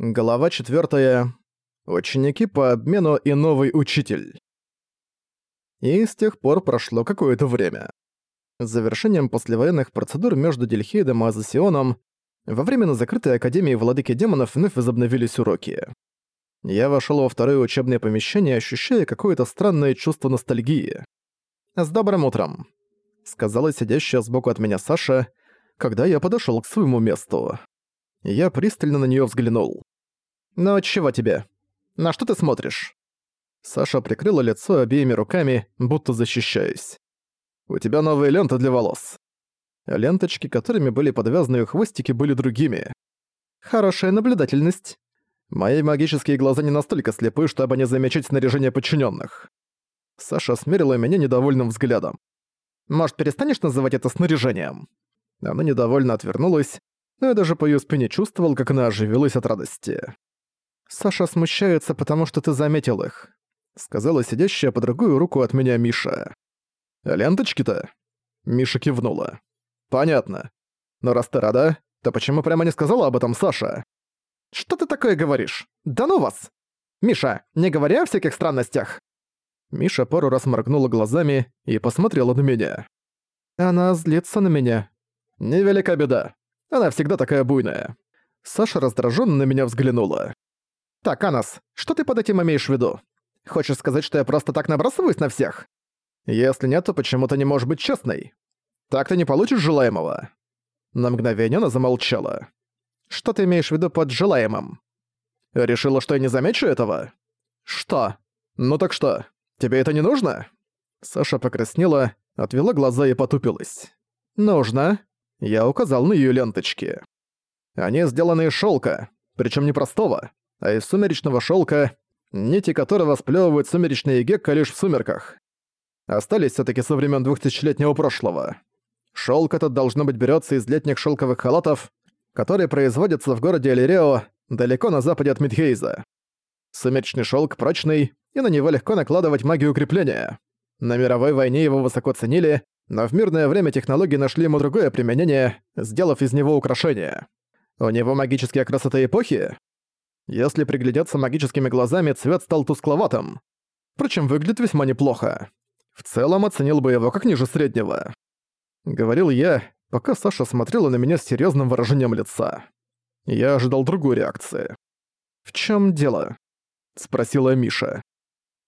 Глава 4. Ученики по обмену и новый учитель. И с тех пор прошло какое-то время. С завершением послевоенных процедур между Дельхейдом и Азосионом во время на закрытой Академии Владыки Демонов вновь возобновились уроки. Я вошел во второе учебное помещение, ощущая какое-то странное чувство ностальгии. «С добрым утром», — сказала сидящая сбоку от меня Саша, когда я подошел к своему месту. Я пристально на нее взглянул. «Ну чего тебе? На что ты смотришь?» Саша прикрыла лицо обеими руками, будто защищаясь. «У тебя новые ленты для волос». Ленточки, которыми были подвязаны хвостики, были другими. «Хорошая наблюдательность». Мои магические глаза не настолько слепы, чтобы не замечать снаряжение подчиненных. Саша смерила меня недовольным взглядом. «Может, перестанешь называть это снаряжением?» Она недовольно отвернулась, но я даже по её спине чувствовал, как она оживилась от радости. «Саша смущается, потому что ты заметил их», — сказала сидящая по другую руку от меня Миша. «А ленточки-то?» Миша кивнула. «Понятно. Но раз ты рада, то почему прямо не сказала об этом Саша?» «Что ты такое говоришь? Да ну вас! Миша, не говори о всяких странностях!» Миша пару раз моргнула глазами и посмотрела на меня. «Она злится на меня». «Невелика беда. Она всегда такая буйная». Саша раздражённо на меня взглянула. «Так, Анас, что ты под этим имеешь в виду? Хочешь сказать, что я просто так набрасываюсь на всех? Если нет, то почему ты не можешь быть честной? Так ты не получишь желаемого». На мгновение она замолчала. «Что ты имеешь в виду под желаемым?» «Решила, что я не замечу этого?» «Что? Ну так что, тебе это не нужно?» Саша покраснела, отвела глаза и потупилась. «Нужно». Я указал на её ленточки. Они сделаны из шёлка, причём не простого а из сумеречного шелка, нити которого сплёвывают сумеречные гекко лишь в сумерках. Остались все таки со времен двухтысячелетнего прошлого. Шелк этот должно быть берется из летних шелковых халатов, которые производятся в городе Элирео, далеко на западе от Мидхейза. Сумеречный шелк прочный, и на него легко накладывать магию укрепления. На мировой войне его высоко ценили, но в мирное время технологии нашли ему другое применение, сделав из него украшение. У него магический окрас этой эпохи? Если приглядеться магическими глазами, цвет стал тускловатым. Впрочем, выглядит весьма неплохо. В целом оценил бы его как ниже среднего. Говорил я, пока Саша смотрела на меня с серьезным выражением лица. Я ожидал другой реакции. «В чем дело?» — спросила Миша.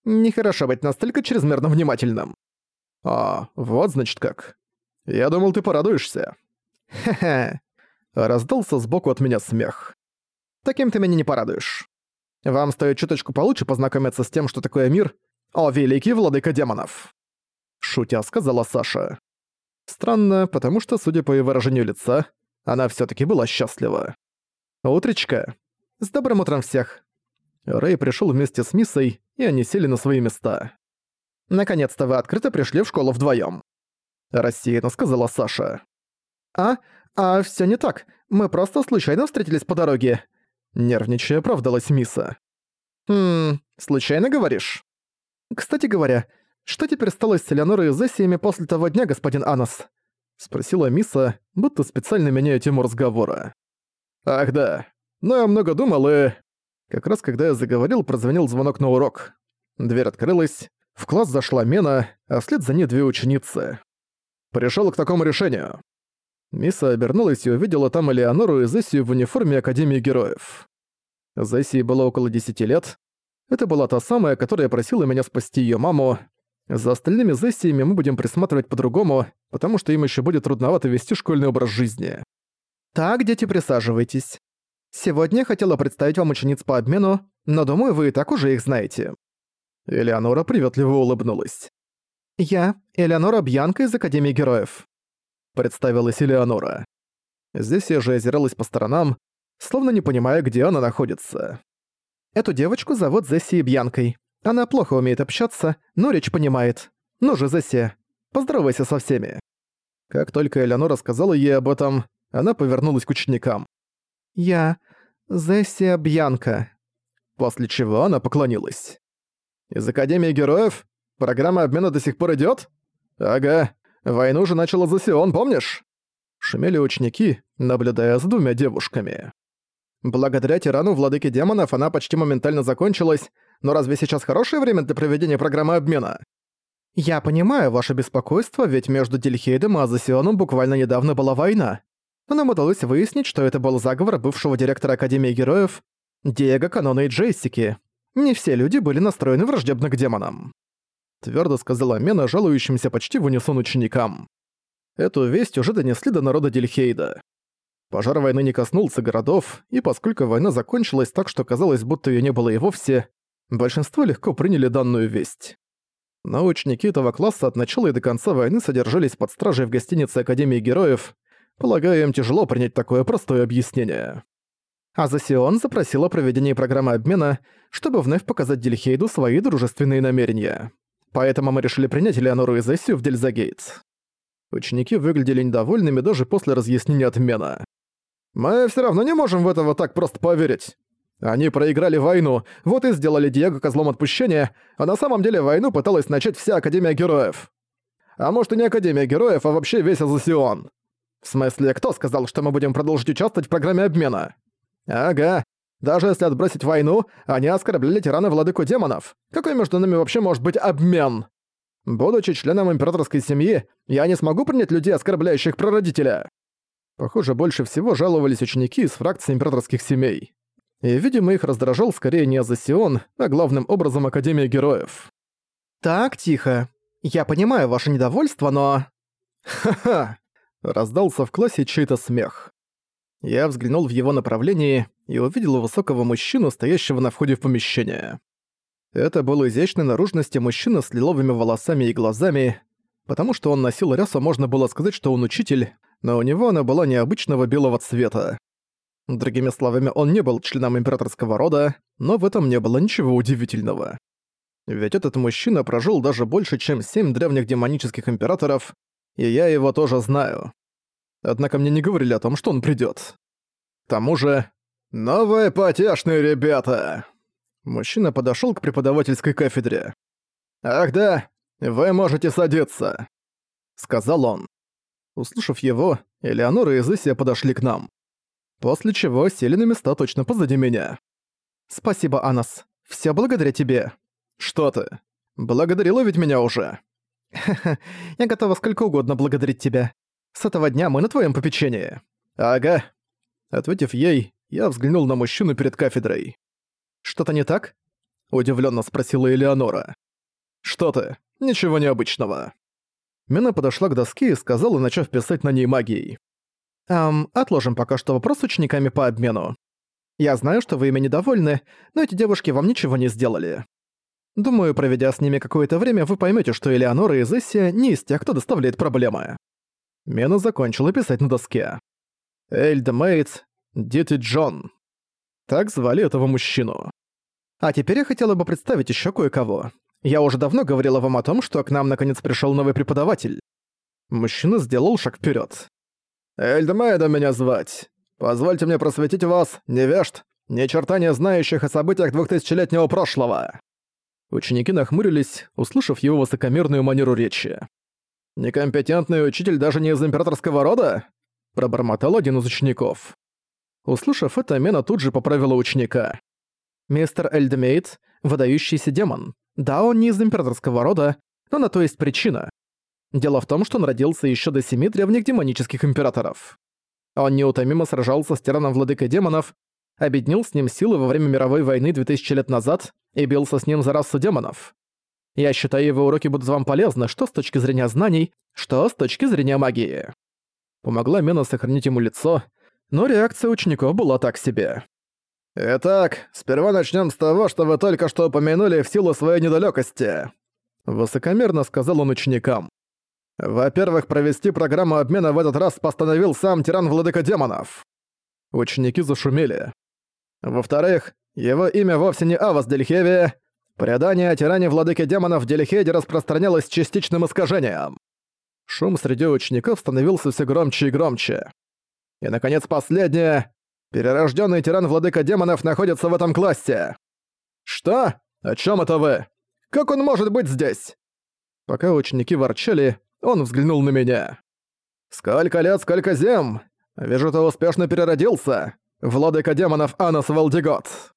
«Нехорошо быть настолько чрезмерно внимательным». «А, вот значит как. Я думал, ты порадуешься». «Хе-хе». Раздался сбоку от меня смех. Таким ты меня не порадуешь. Вам стоит чуточку получше познакомиться с тем, что такое мир, о великий владыка демонов!» Шутя сказала Саша. Странно, потому что, судя по ее выражению лица, она все таки была счастлива. «Утречка. С добрым утром всех!» Рэй пришел вместе с Миссой, и они сели на свои места. «Наконец-то вы открыто пришли в школу вдвоем, рассеянно сказала Саша. «А? А все не так. Мы просто случайно встретились по дороге. Нервничая, оправдалась Миса. «Хм, случайно говоришь?» «Кстати говоря, что теперь стало с Элеонорой и Зессиями после того дня, господин Анос?» Спросила Миса, будто специально меняя тему разговора. «Ах да, ну я много думал и...» Как раз когда я заговорил, прозвонил звонок на урок. Дверь открылась, в класс зашла Мена, а вслед за ней две ученицы. Пришел к такому решению. Миса обернулась и увидела там Элеонору и Зессию в униформе Академии Героев. Зессии было около 10 лет. Это была та самая, которая просила меня спасти её маму. За остальными Зессиями мы будем присматривать по-другому, потому что им ещё будет трудновато вести школьный образ жизни. «Так, дети, присаживайтесь. Сегодня я хотела представить вам учениц по обмену, но думаю, вы и так уже их знаете». Элеонора приветливо улыбнулась. «Я, Элеонора Бьянка из Академии Героев представилась Элеонора. Здесь я же озиралась по сторонам, словно не понимая, где она находится. Эту девочку зовут Зесси Бьянкой. Она плохо умеет общаться, но речь понимает. Ну же, Зесси, поздоровайся со всеми. Как только Элеонора сказала ей об этом, она повернулась к ученикам. «Я... Зесси Бьянка». После чего она поклонилась. «Из Академии Героев? Программа обмена до сих пор идёт?» «Ага. Войну же начала Засион, помнишь?» Шумели ученики, наблюдая за двумя девушками. Благодаря тирану владыки демонов она почти моментально закончилась, но разве сейчас хорошее время для проведения программы обмена? Я понимаю ваше беспокойство, ведь между Дельхейдом и Азосионом буквально недавно была война. Но нам удалось выяснить, что это был заговор бывшего директора Академии Героев Диего Канона и Джессики. Не все люди были настроены враждебно к демонам. Твердо сказала Мена жалующимся почти в унисон ученикам. Эту весть уже донесли до народа Дельхейда. Пожар войны не коснулся городов, и поскольку война закончилась так, что казалось, будто ее не было и вовсе, большинство легко приняли данную весть. Но ученики этого класса от начала и до конца войны содержались под стражей в гостинице Академии Героев, полагаю, им тяжело принять такое простое объяснение. Азасион запросила проведение программы обмена, чтобы вновь показать Дельхейду свои дружественные намерения. Поэтому мы решили принять Элеонору и Зессию в Дельзагейт. Ученики выглядели недовольными даже после разъяснения отмена. «Мы все равно не можем в это вот так просто поверить. Они проиграли войну, вот и сделали Диего козлом отпущения, а на самом деле войну пыталась начать вся Академия Героев. А может и не Академия Героев, а вообще весь Азосион. В смысле, кто сказал, что мы будем продолжить участвовать в программе обмена? Ага. Даже если отбросить войну, они оскорбляли тирана владыку демонов. Какой между нами вообще может быть обмен? Будучи членом императорской семьи, я не смогу принять людей, оскорбляющих прародителя. Похоже, больше всего жаловались ученики из фракции императорских семей. И, видимо, их раздражал скорее не Азосион, а главным образом Академия Героев. «Так, тихо. Я понимаю ваше недовольство, но...» «Ха-ха!» — раздался в классе чей-то смех. Я взглянул в его направлении и увидел высокого мужчину, стоящего на входе в помещение. Это был изящной наружности мужчина с лиловыми волосами и глазами. Потому что он носил рясу, можно было сказать, что он учитель, но у него она была необычного белого цвета. Другими словами, он не был членом императорского рода, но в этом не было ничего удивительного. Ведь этот мужчина прожил даже больше, чем семь древних демонических императоров, и я его тоже знаю. Однако мне не говорили о том, что он придёт. К тому же... «Новые потешные ребята!» Мужчина подошёл к преподавательской кафедре. «Ах да, вы можете садиться», — сказал он. Услышав его, Элеонора и Зесия подошли к нам. После чего сели на места точно позади меня. «Спасибо, Анас. Всё благодаря тебе». «Что ты? Благодарила ведь меня уже». «Ха-ха, я готова сколько угодно благодарить тебя. С этого дня мы на твоем попечении». «Ага». Ответив ей, я взглянул на мужчину перед кафедрой. «Что-то не так?» – удивленно спросила Элеонора. «Что ты? Ничего необычного». Мина подошла к доске и сказала, начав писать на ней магией. «Эм, отложим пока что вопрос с учениками по обмену. Я знаю, что вы ими недовольны, но эти девушки вам ничего не сделали. Думаю, проведя с ними какое-то время, вы поймете, что Элеонора и Зессия не из тех, кто доставляет проблемы». Мена закончила писать на доске. Эльда Мейтс, Джон. Так звали этого мужчину. А теперь я хотела бы представить еще кое-кого. Я уже давно говорила вам о том, что к нам наконец пришел новый преподаватель. Мужчина сделал шаг вперед. Эльдмейда меня звать. Позвольте мне просветить вас, невежд, ни черта не знающих о событиях двухтысячелетнего прошлого. Ученики нахмурились, услышав его высокомерную манеру речи. «Некомпетентный учитель даже не из императорского рода?» – пробормотал один из учеников. Услышав это, Мена тут же поправила ученика. «Мистер Эльдемейт – выдающийся демон. Да, он не из императорского рода, но на то есть причина. Дело в том, что он родился еще до семи древних демонических императоров. Он неутомимо сражался с тираном владыкой демонов, объединил с ним силы во время мировой войны 2000 лет назад и бился с ним за расу демонов. Я считаю, его уроки будут вам полезны, что с точки зрения знаний, что с точки зрения магии. Помогла Мена сохранить ему лицо, но реакция учеников была так себе. «Итак, сперва начнем с того, что вы только что упомянули в силу своей недалекости», высокомерно сказал он ученикам. «Во-первых, провести программу обмена в этот раз постановил сам тиран-владыка демонов». Ученики зашумели. Во-вторых, его имя вовсе не Авас Дельхевия. Предание о тиране владыке демонов в Дельхеде распространялось частичным искажением. Шум среди учеников становился все громче и громче. И, наконец, последнее. Перерожденный тиран-владыка демонов находится в этом классе. Что? О чем это вы? Как он может быть здесь? Пока ученики ворчали, он взглянул на меня. «Сколько лет, сколько зем! Вижу, ты успешно переродился. «Владыка демонов Анас Валдигот!»